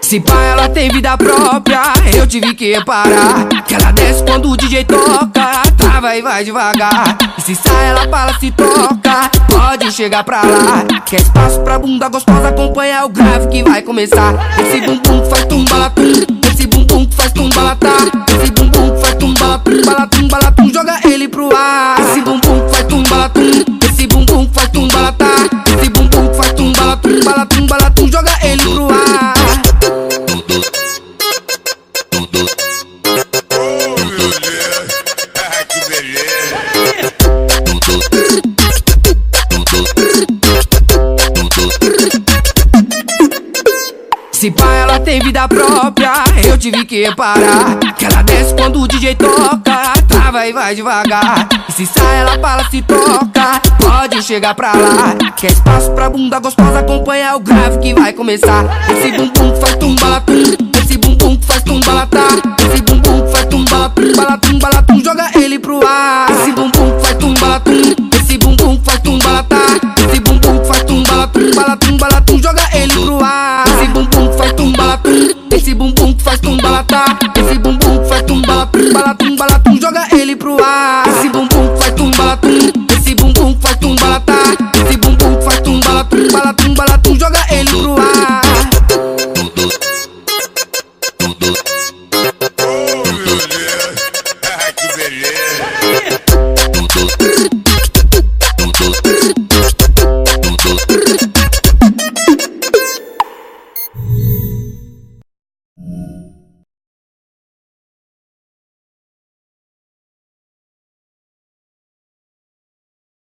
Se pá, ela tem vida própria, eu tive que reparar Que ela desce quando o DJ toca, trava e vai devagar Se sai, ela fala, se toca, pode chegar pra lá. Quer espaço pra bunda gostosa, acompanha o grave que vai começar. Esse bumbum faz tumbalatum, esse bumbum faz tumbalatá Esse bumbum faz tumbalatum, balatum, balatum, joga ele pro ar. Esse bumbum faz tumbalatum, esse bumbum faz tumbalatá Esse bumbum faz tumbalatum, balatum, balatum, joga ele pro ar Se pá, ela tem vida própria, eu tive que reparar Que ela desce quando o DJ toca, trava e vai devagar. E se sai, ela fala, se toca, pode chegar pra lá. Quer espaço pra bunda gostosa, acompanha o grave que vai começar. Esse bumbum que faz tumbalatum, esse bumbum que faz tumbalatá Esse bumbum que faz tumbalatum, balatum, balatum, joga ele pro ar. Esse bumbum tumba, tumba.